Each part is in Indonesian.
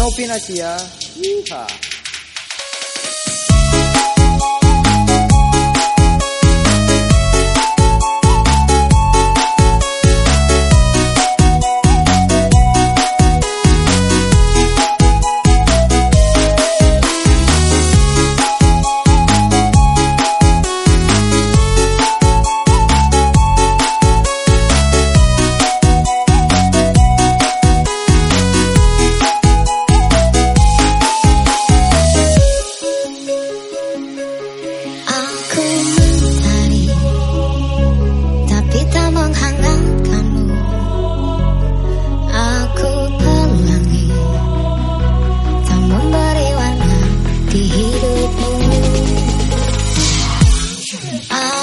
Novinasia. Yeehaw.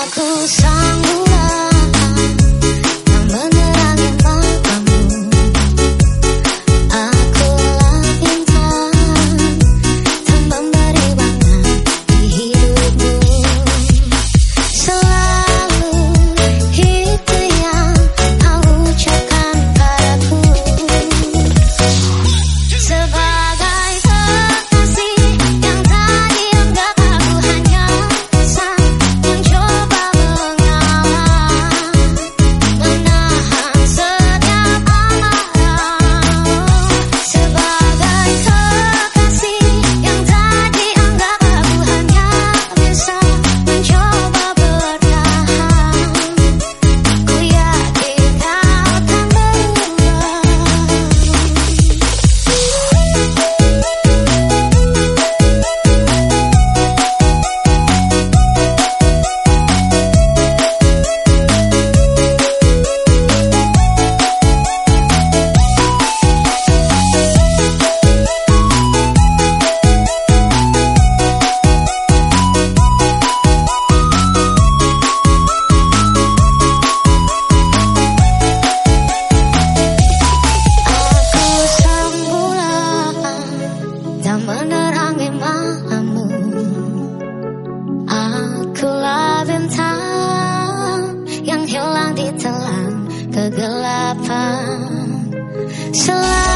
哭丧。So